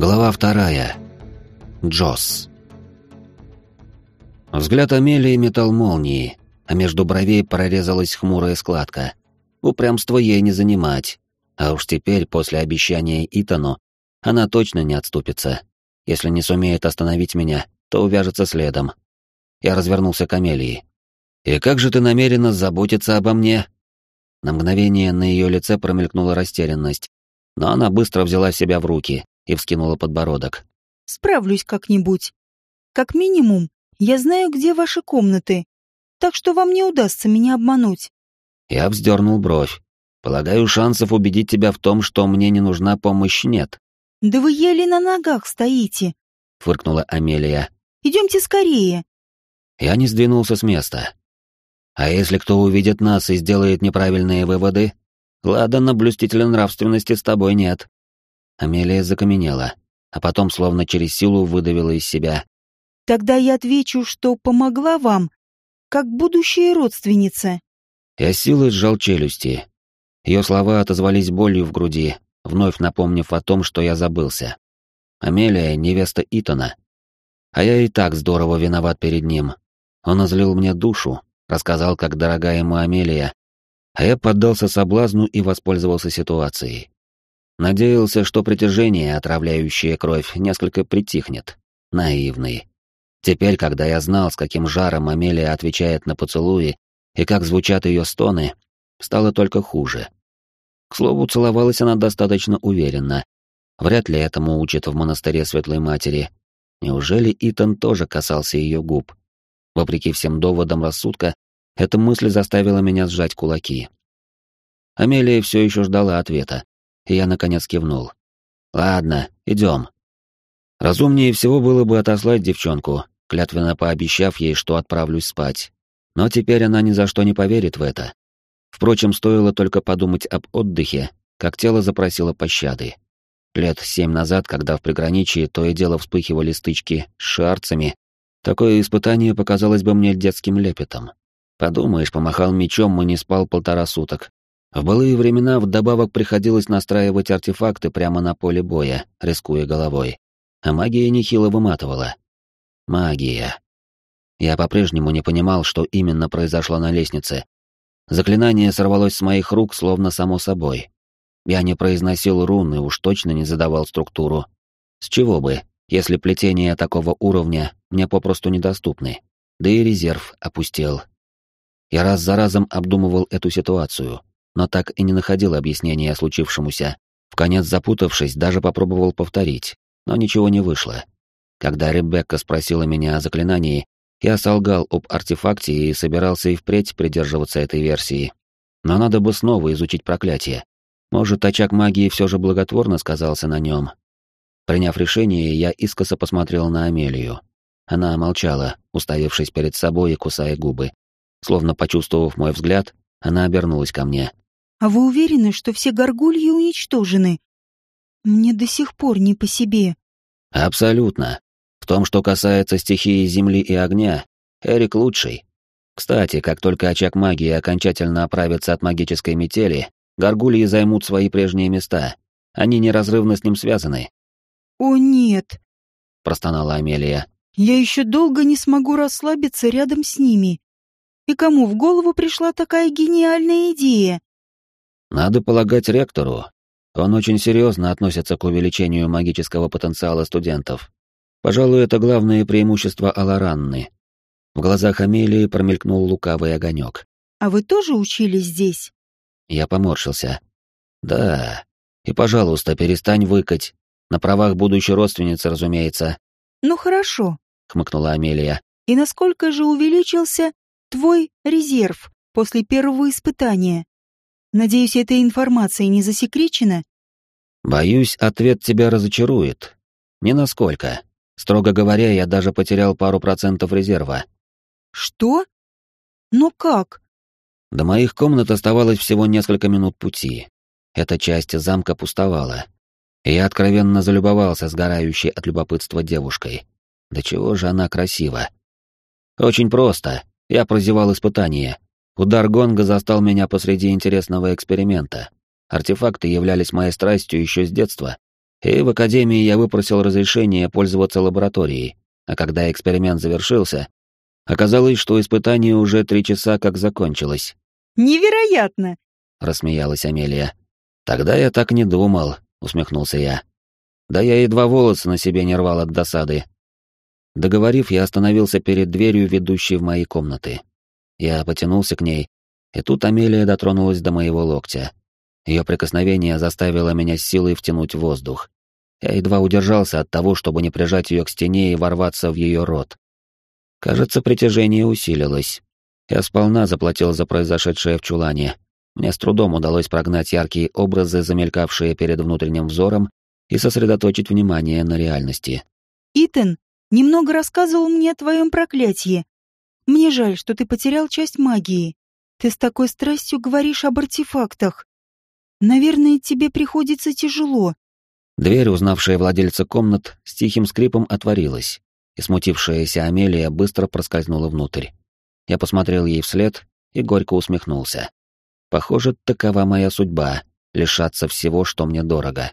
Глава вторая. Джосс. Взгляд Амелии метал молнии, а между бровей прорезалась хмурая складка. Упрямство ей не занимать. А уж теперь, после обещания Итану, она точно не отступится. Если не сумеет остановить меня, то увяжется следом. Я развернулся к Амелии. «И как же ты намерена заботиться обо мне?» На мгновение на ее лице промелькнула растерянность, но она быстро взяла себя в руки и вскинула подбородок. «Справлюсь как-нибудь. Как минимум, я знаю, где ваши комнаты, так что вам не удастся меня обмануть». Я вздернул бровь. Полагаю, шансов убедить тебя в том, что мне не нужна помощь, нет. «Да вы еле на ногах стоите», — фыркнула Амелия. «Идемте скорее». Я не сдвинулся с места. А если кто увидит нас и сделает неправильные выводы? Ладно, блюстителя нравственности с тобой нет. Амелия закаменела, а потом словно через силу выдавила из себя. «Тогда я отвечу, что помогла вам, как будущая родственница». Я силой сжал челюсти. Ее слова отозвались болью в груди, вновь напомнив о том, что я забылся. Амелия — невеста Итана. А я и так здорово виноват перед ним. Он излил мне душу, рассказал, как дорога ему Амелия, а я поддался соблазну и воспользовался ситуацией. Надеялся, что притяжение, отравляющее кровь, несколько притихнет. Наивный. Теперь, когда я знал, с каким жаром Амелия отвечает на поцелуи и как звучат ее стоны, стало только хуже. К слову, целовалась она достаточно уверенно. Вряд ли этому учат в монастыре Светлой Матери. Неужели Итан тоже касался ее губ? Вопреки всем доводам рассудка, эта мысль заставила меня сжать кулаки. Амелия все еще ждала ответа и я наконец кивнул. «Ладно, идем». Разумнее всего было бы отослать девчонку, клятвенно пообещав ей, что отправлюсь спать. Но теперь она ни за что не поверит в это. Впрочем, стоило только подумать об отдыхе, как тело запросило пощады. Лет семь назад, когда в приграничье то и дело вспыхивали стычки с шарцами, такое испытание показалось бы мне детским лепетом. Подумаешь, помахал мечом и не спал полтора суток, в былые времена вдобавок приходилось настраивать артефакты прямо на поле боя, рискуя головой. А магия нехило выматывала. Магия. Я по-прежнему не понимал, что именно произошло на лестнице. Заклинание сорвалось с моих рук, словно само собой. Я не произносил руны, уж точно не задавал структуру. С чего бы, если плетения такого уровня мне попросту недоступны. Да и резерв опустел. Я раз за разом обдумывал эту ситуацию но так и не находил объяснения случившемуся. В конец запутавшись, даже попробовал повторить, но ничего не вышло. Когда Ребекка спросила меня о заклинании, я солгал об артефакте и собирался и впредь придерживаться этой версии. Но надо бы снова изучить проклятие. Может, очаг магии все же благотворно сказался на нем. Приняв решение, я искоса посмотрел на Амелию. Она молчала, уставившись перед собой и кусая губы. Словно почувствовав мой взгляд, она обернулась ко мне. А вы уверены, что все горгульи уничтожены? Мне до сих пор не по себе. Абсолютно. В том, что касается стихии земли и огня, Эрик лучший. Кстати, как только очаг магии окончательно оправится от магической метели, горгульи займут свои прежние места. Они неразрывно с ним связаны. «О, нет!» — простонала Амелия. «Я еще долго не смогу расслабиться рядом с ними. И кому в голову пришла такая гениальная идея?» Надо полагать ректору. Он очень серьезно относится к увеличению магического потенциала студентов. Пожалуй, это главное преимущество Аларанны. В глазах Амелии промелькнул лукавый огонек. «А вы тоже учились здесь?» Я поморщился. «Да. И, пожалуйста, перестань выкать. На правах будущей родственницы, разумеется». «Ну хорошо», — хмыкнула Амелия. «И насколько же увеличился твой резерв после первого испытания?» Надеюсь, эта информация не засекречена? Боюсь, ответ тебя разочарует. Не насколько. Строго говоря, я даже потерял пару процентов резерва. Что? Но как? До моих комнат оставалось всего несколько минут пути. Эта часть замка пустовала. И я откровенно залюбовался сгорающей от любопытства девушкой. Да чего же она красива. Очень просто. Я прозевал испытание, Удар гонга застал меня посреди интересного эксперимента. Артефакты являлись моей страстью еще с детства. И в академии я выпросил разрешение пользоваться лабораторией, а когда эксперимент завершился, оказалось, что испытание уже три часа как закончилось. «Невероятно!» — рассмеялась Амелия. «Тогда я так не думал», — усмехнулся я. «Да я едва волосы на себе не рвал от досады». Договорив, я остановился перед дверью, ведущей в мои комнаты. Я потянулся к ней, и тут Амелия дотронулась до моего локтя. Ее прикосновение заставило меня силой втянуть воздух. Я едва удержался от того, чтобы не прижать ее к стене и ворваться в ее рот. Кажется, притяжение усилилось. Я сполна заплатил за произошедшее в чулане. Мне с трудом удалось прогнать яркие образы, замелькавшие перед внутренним взором, и сосредоточить внимание на реальности. «Итан немного рассказывал мне о твоем проклятии. Мне жаль, что ты потерял часть магии. Ты с такой страстью говоришь об артефактах. Наверное, тебе приходится тяжело. Дверь, узнавшая владельца комнат, с тихим скрипом отворилась, и смутившаяся Амелия быстро проскользнула внутрь. Я посмотрел ей вслед и горько усмехнулся. Похоже, такова моя судьба — лишаться всего, что мне дорого.